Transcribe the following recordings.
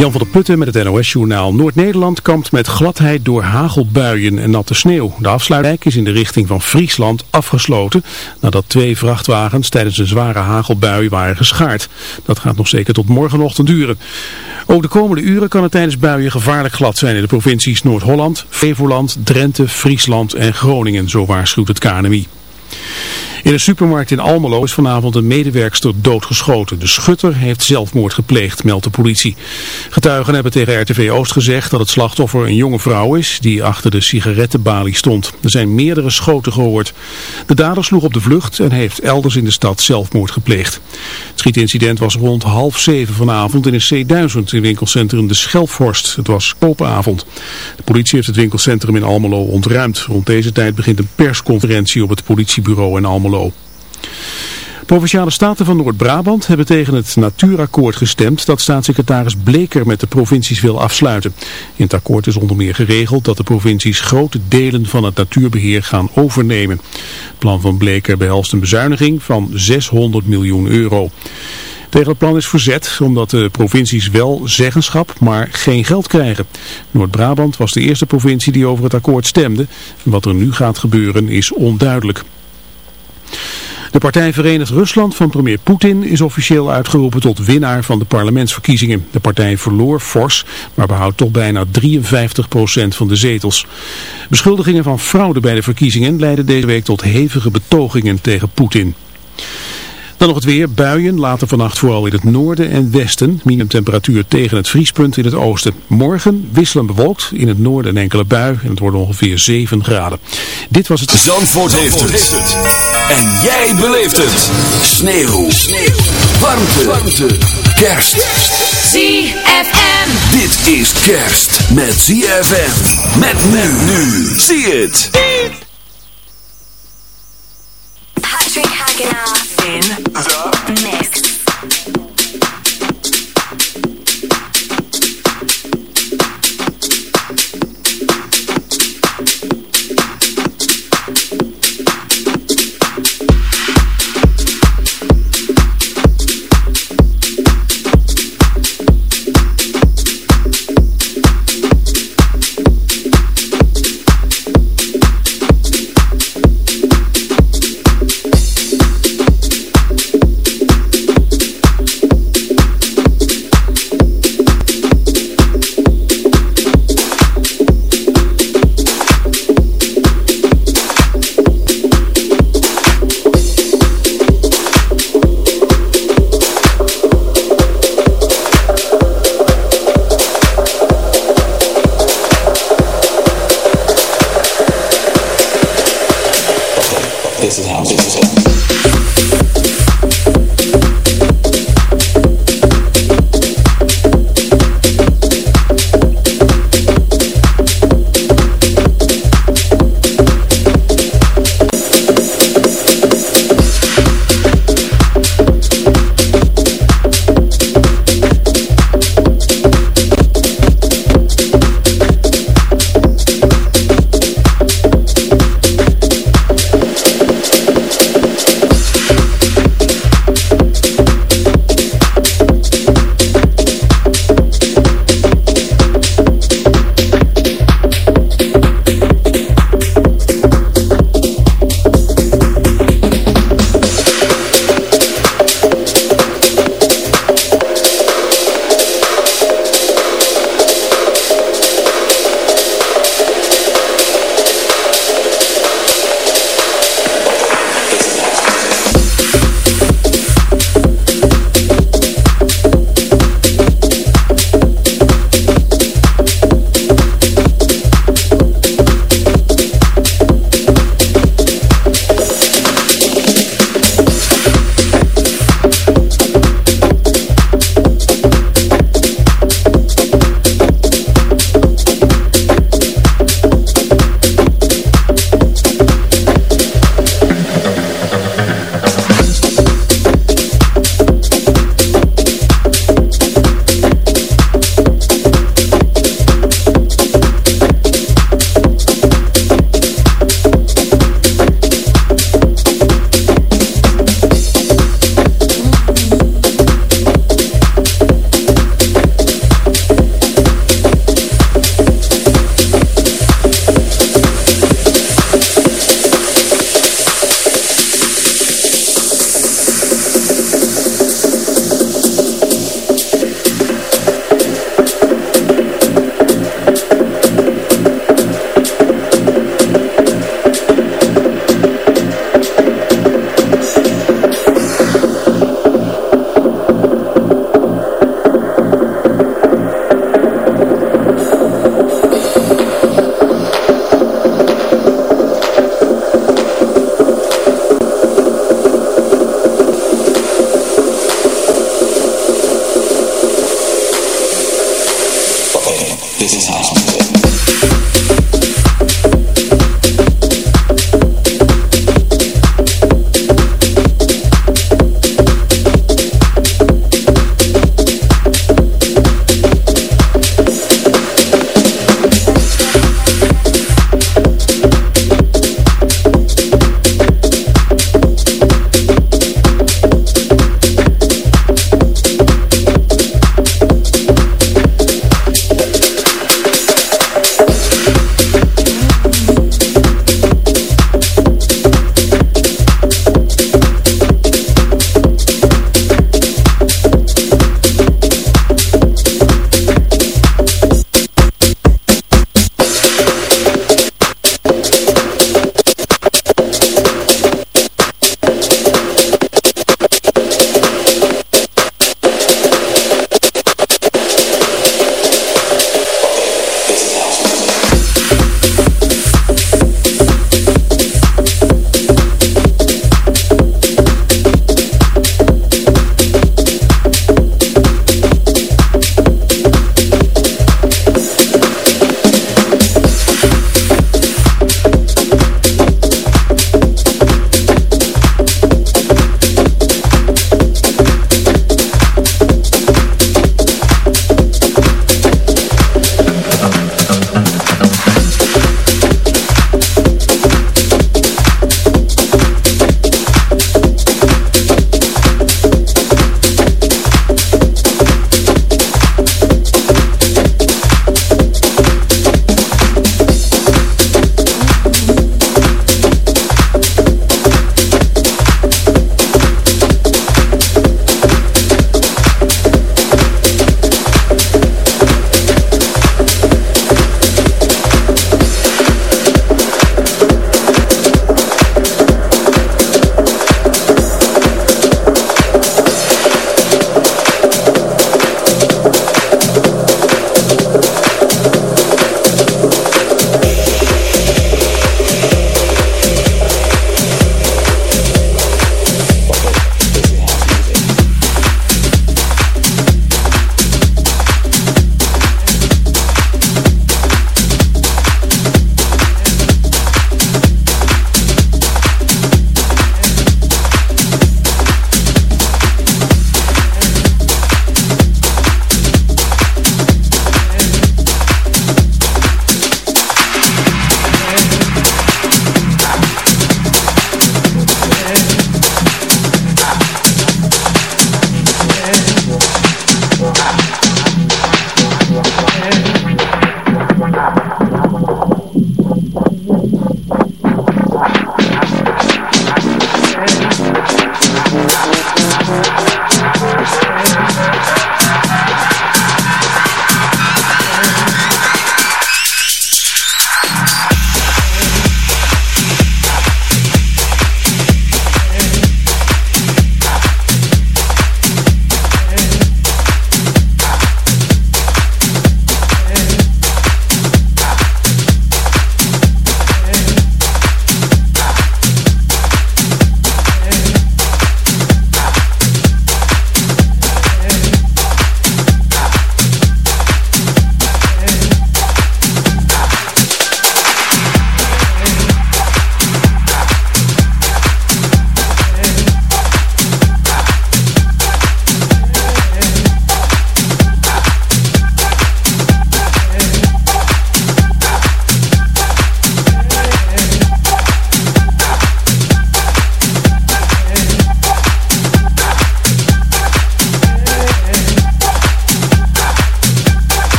Jan van der Putten met het NOS-journaal. Noord-Nederland kampt met gladheid door hagelbuien en natte sneeuw. De afsluitdijk is in de richting van Friesland afgesloten nadat twee vrachtwagens tijdens een zware hagelbui waren geschaard. Dat gaat nog zeker tot morgenochtend duren. Ook de komende uren kan het tijdens buien gevaarlijk glad zijn in de provincies Noord-Holland, Flevoland, Drenthe, Friesland en Groningen, zo waarschuwt het KNMI. In een supermarkt in Almelo is vanavond een medewerkster doodgeschoten. De schutter heeft zelfmoord gepleegd, meldt de politie. Getuigen hebben tegen RTV Oost gezegd dat het slachtoffer een jonge vrouw is die achter de sigarettenbalie stond. Er zijn meerdere schoten gehoord. De dader sloeg op de vlucht en heeft elders in de stad zelfmoord gepleegd. Het schietincident was rond half zeven vanavond in een C1000 in winkelcentrum De Schelfhorst. Het was koopavond. De politie heeft het winkelcentrum in Almelo ontruimd. Rond deze tijd begint een persconferentie op het politiebureau in Almelo. Provinciale Staten van Noord-Brabant hebben tegen het natuurakkoord gestemd dat staatssecretaris Bleker met de provincies wil afsluiten. In het akkoord is onder meer geregeld dat de provincies grote delen van het natuurbeheer gaan overnemen. Het plan van Bleker behelst een bezuiniging van 600 miljoen euro. Tegen het plan is verzet omdat de provincies wel zeggenschap, maar geen geld krijgen. Noord-Brabant was de eerste provincie die over het akkoord stemde. Wat er nu gaat gebeuren is onduidelijk. De partij Verenigd Rusland van premier Poetin is officieel uitgeroepen tot winnaar van de parlementsverkiezingen. De partij verloor fors, maar behoudt toch bijna 53% van de zetels. Beschuldigingen van fraude bij de verkiezingen leidden deze week tot hevige betogingen tegen Poetin. Dan nog het weer, buien, later vannacht vooral in het noorden en westen. Minimumtemperatuur tegen het vriespunt in het oosten. Morgen wisselen bewolkt, in het noorden een enkele bui en het wordt ongeveer 7 graden. Dit was het... Zandvoort, heeft, het. En jij beleeft het. Sneeuw. Sneeuw. Warmte. Warmte. Kerst. ZFM. Dit is kerst met ZFM. Met men nu. Zie het. Patrick Hagenaar in This is house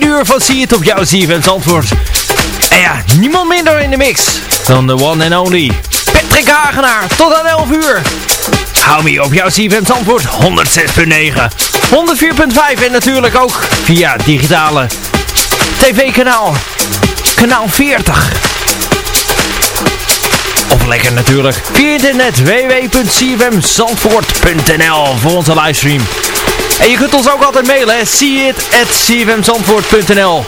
uur van Zie het op jouw CFM's antwoord. En ja, niemand minder in de mix dan de one and only Patrick Hagenaar. Tot aan 11 uur. Hou me op jouw CFM's antwoord 106.9, 104.5 en natuurlijk ook via digitale tv-kanaal. Kanaal 40. Of lekker natuurlijk via internet www.cfmzandvoort.nl voor onze livestream. En je kunt ons ook altijd mailen, see it at cfmzandvoort.nl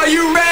Are you ready?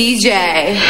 DJ.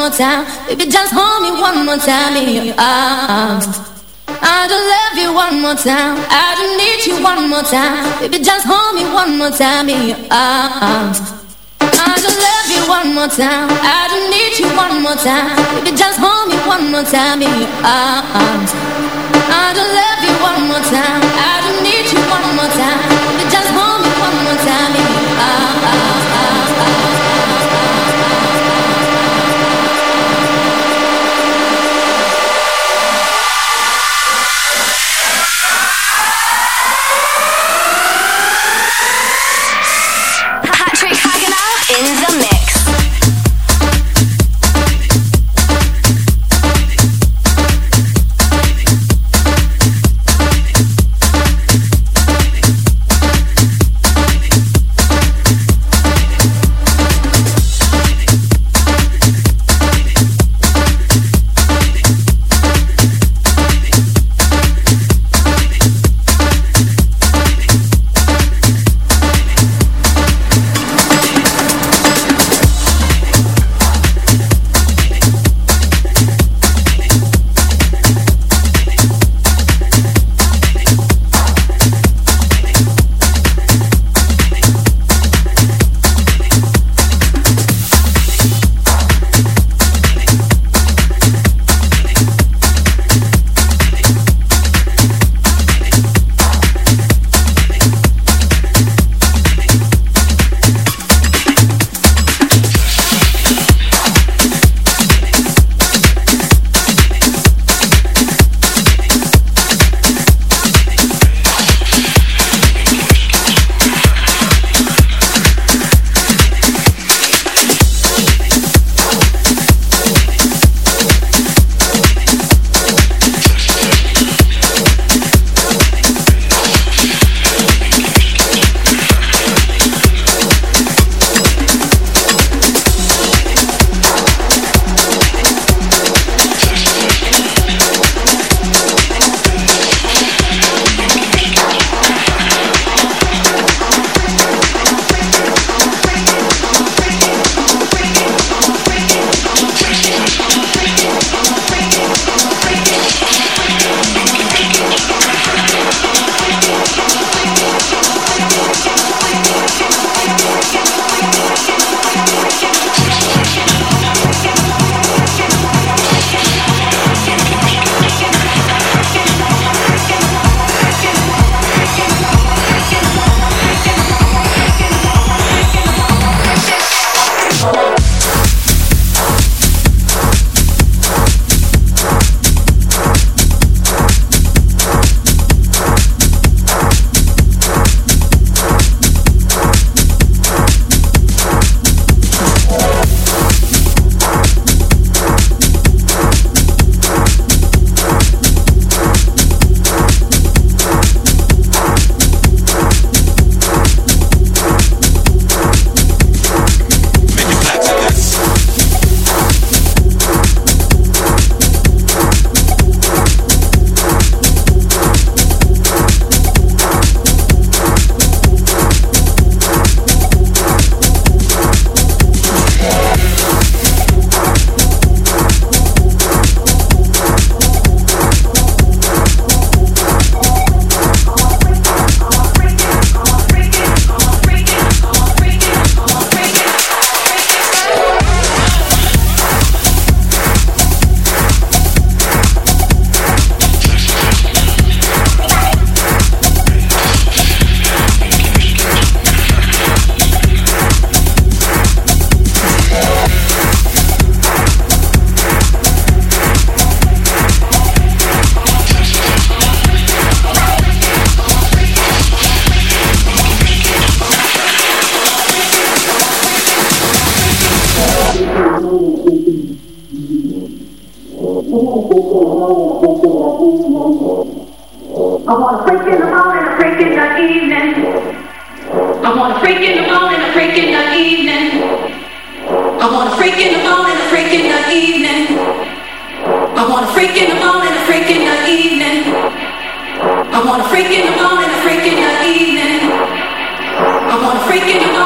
More time. Baby, just hold me one more time in your arms. I just love you one more time. I just need you one more time. Baby, just hold me one more time in your arms. I just love you one more time. I just need you one more time. Baby, just hold me one more time in your arms. I just I want to freak in the morning, freak in the evening. I want to freak in the morning,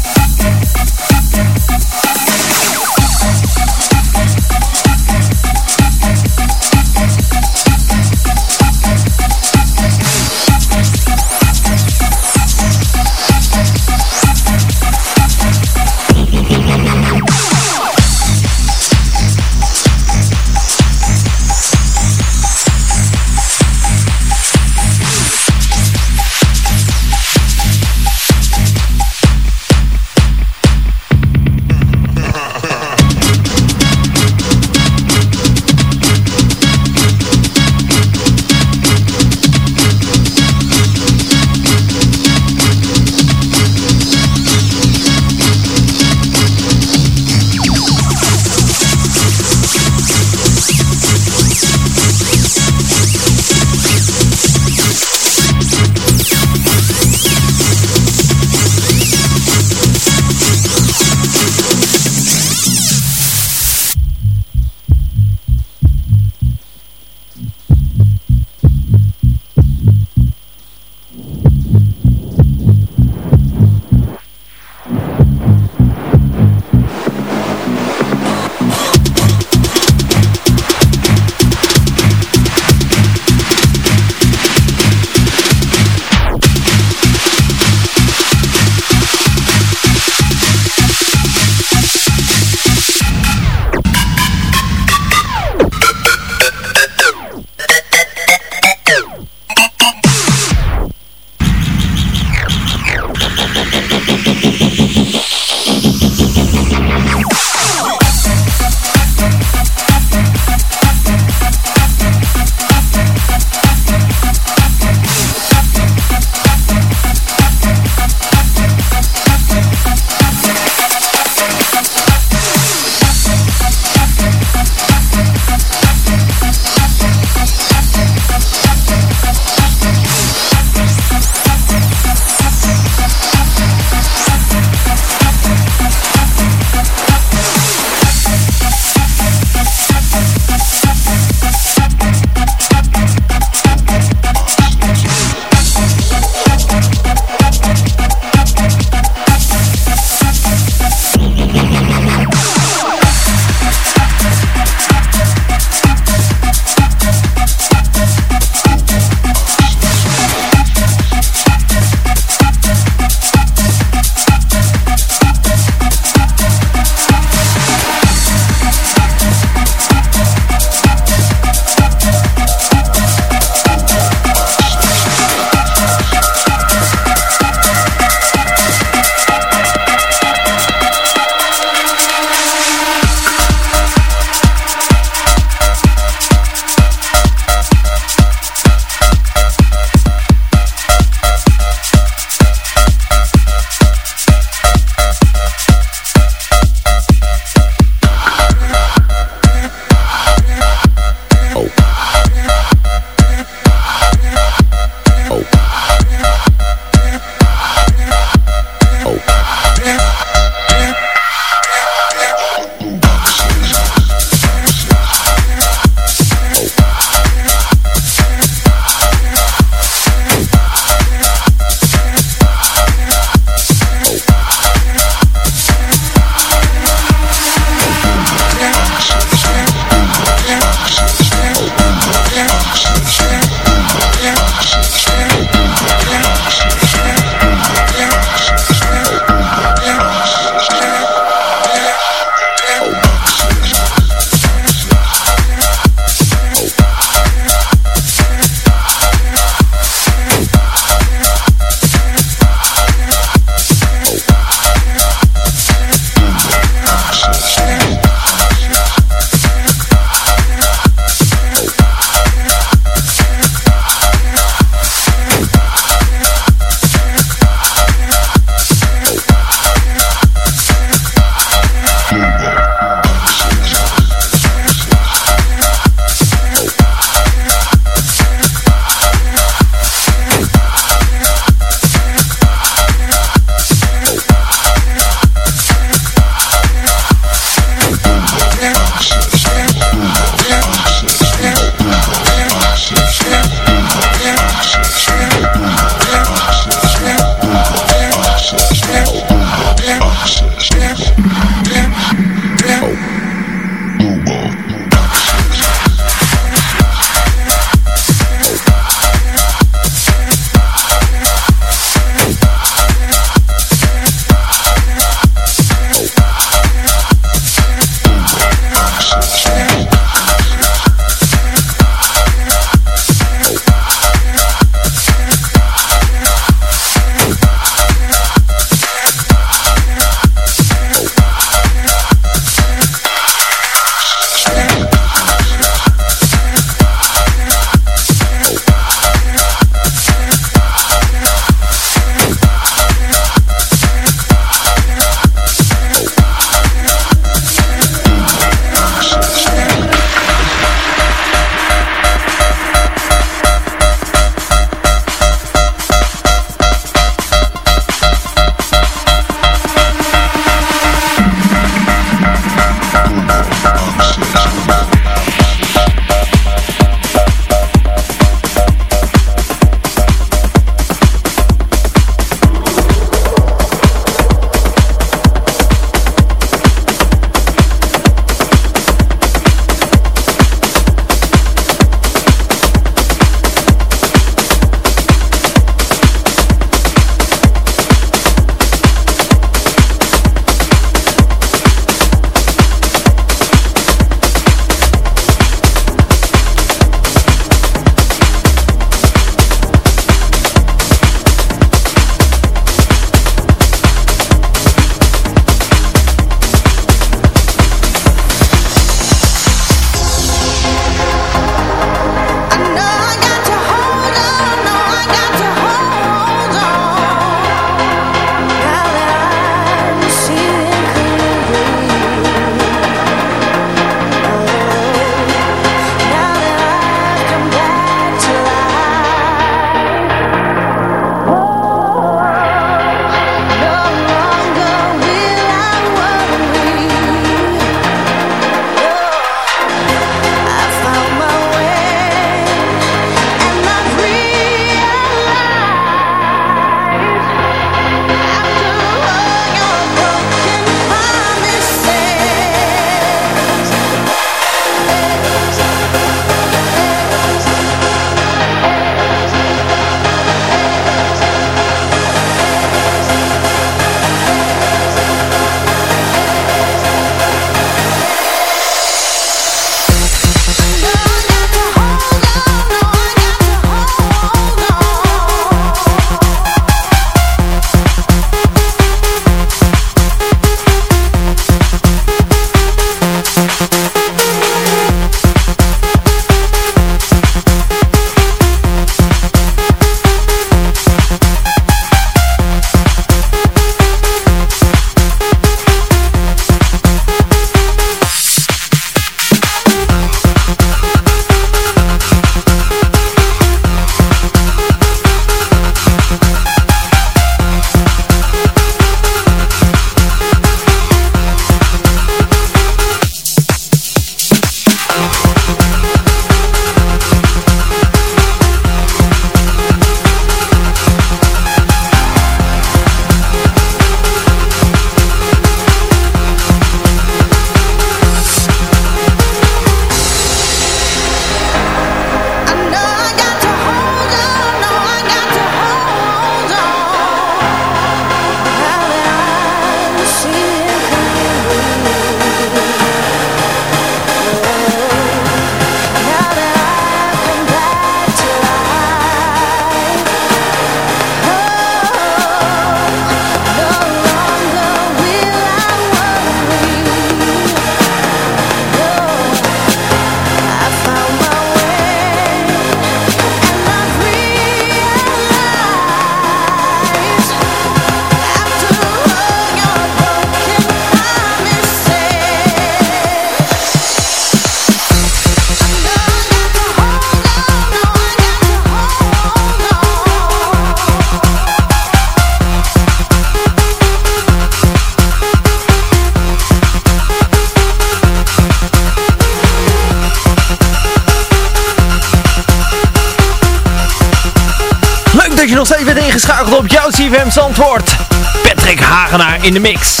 Zandvoort. Patrick Hagenaar in de mix.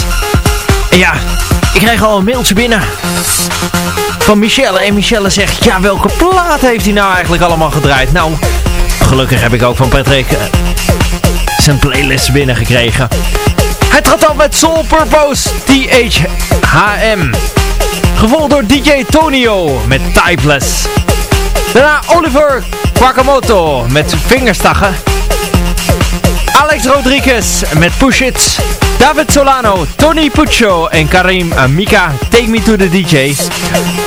Ja, ik kreeg al een mailtje binnen van Michelle. En Michelle zegt, ja welke plaat heeft hij nou eigenlijk allemaal gedraaid? Nou, gelukkig heb ik ook van Patrick uh, zijn playlist binnengekregen. Hij trad op met Soul Purpose THM. Gevolgd door DJ Tonio met Typeless. Daarna Oliver Quakamoto met Vingerstaggen. Alex Rodriguez met Push It. David Solano, Tony Puccio en Karim Mika Take Me To The DJ.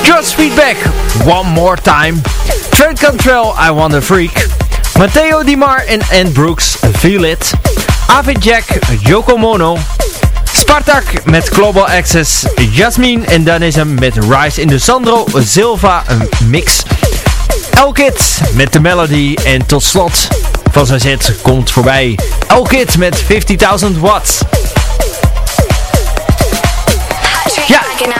Just Feedback, One More Time. Trent Cantrell, I Want A Freak. Matteo Di Mar en Ann Brooks, Feel It. Avid Jack, Yoko Mono. Spartak met Global Access. Jasmine en Danism met Rise in de Sandro Silva mix. Elkit met de Melody. En tot slot van zijn set komt voorbij Elkit met 50.000 watts. Ja, in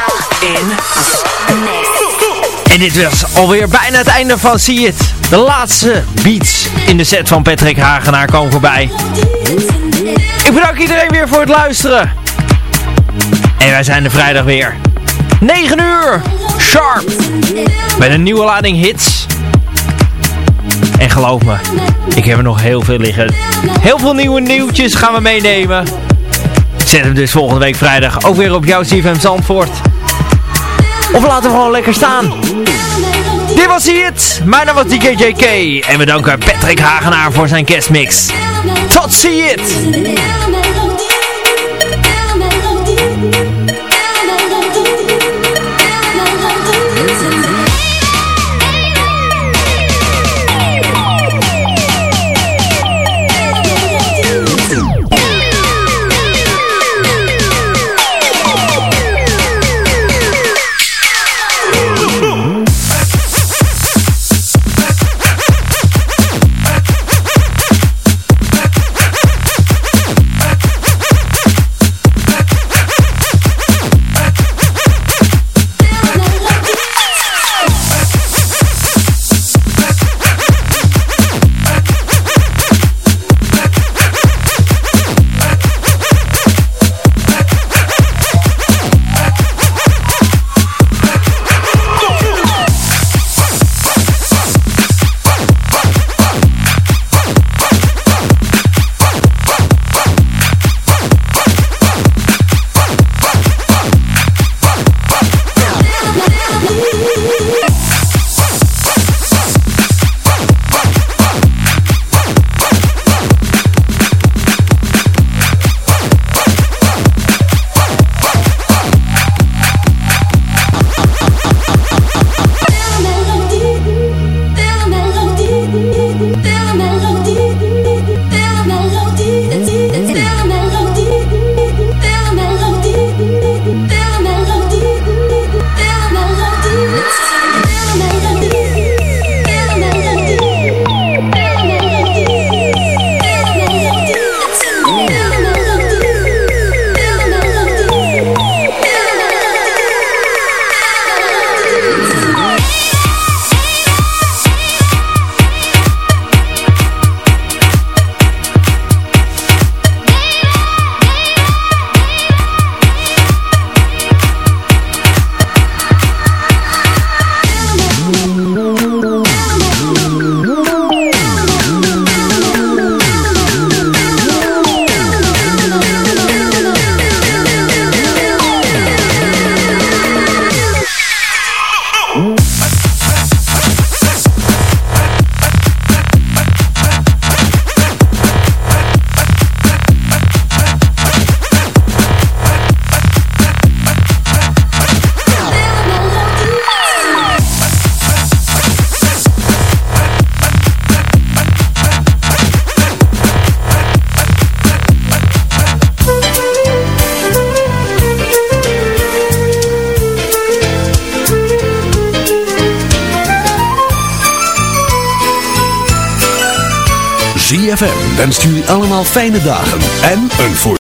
en dit was alweer bijna het einde van See It. De laatste beats in de set van Patrick Hagenaar komen voorbij. Ik bedank iedereen weer voor het luisteren. En wij zijn er vrijdag weer. 9 uur, sharp. Met een nieuwe lading hits. En geloof me, ik heb er nog heel veel liggen. Heel veel nieuwe nieuwtjes gaan we meenemen. Zet hem dus volgende week vrijdag ook weer op jouw CFM Zandvoort. Of laten we gewoon lekker staan. Dit was het. Mijn naam was DKJK. En we danken Patrick Hagenaar voor zijn guestmix. Tot ziens.